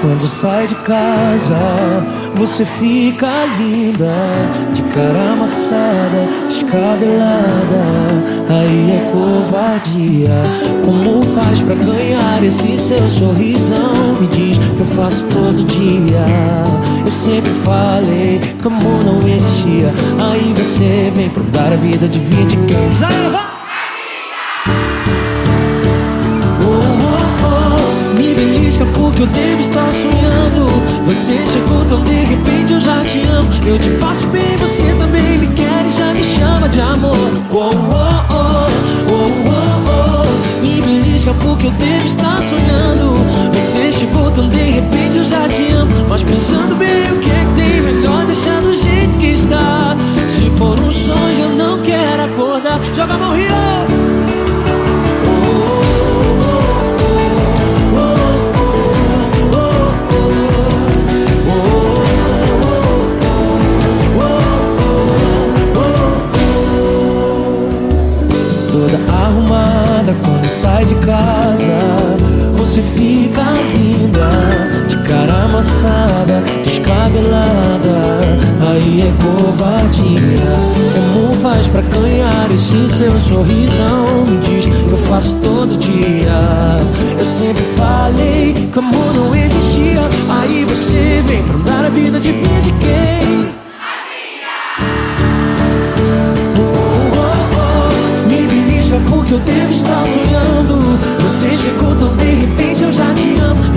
Quando sai de casa Você fica linda De cara amassada, descabelada. Aí é covardia. Como faz pra ganhar esse seu sorrisão? Me diz que eu faço todo dia. Eu sempre falei que amor não existia. Aí você vem pra dar a vida de vida de quem? Já que eu devo estar sonhando. Você chegou tão de repente, eu já te amo. Eu te faço bem, você também me quer e já me chama de amor. Oh, oh, oh, oh, oh, oh Me belisca porque eu devo estar arrumada quando sai de casa. Você fica linda, de cara amassada, descabelada. Aí é covardia. Como faz pra ganhar esse seu sorrisão? Me diz que eu faço todo dia. Eu sempre falei que amor não existia. Aí você vem pra dar a vida de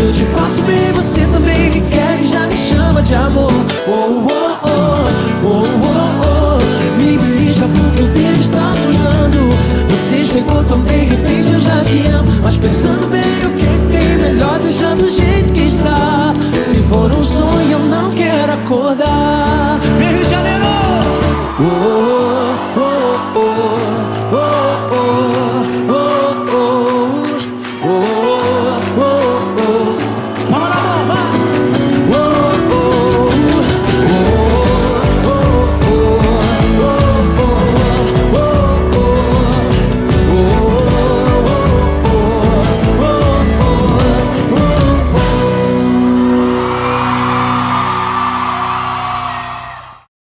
Eu te faço bem, você também me quer e já me chama de amor. Oh, oh, oh, oh, oh, oh. Me beija porque eu devo estar sonhando. Você chegou tão de repente, eu já te amo. Mas pensando bem, o que tem melhor deixar do jeito que está? Se for um sonho, eu não quero acordar. Rio de Janeiro! Oh, oh. oh.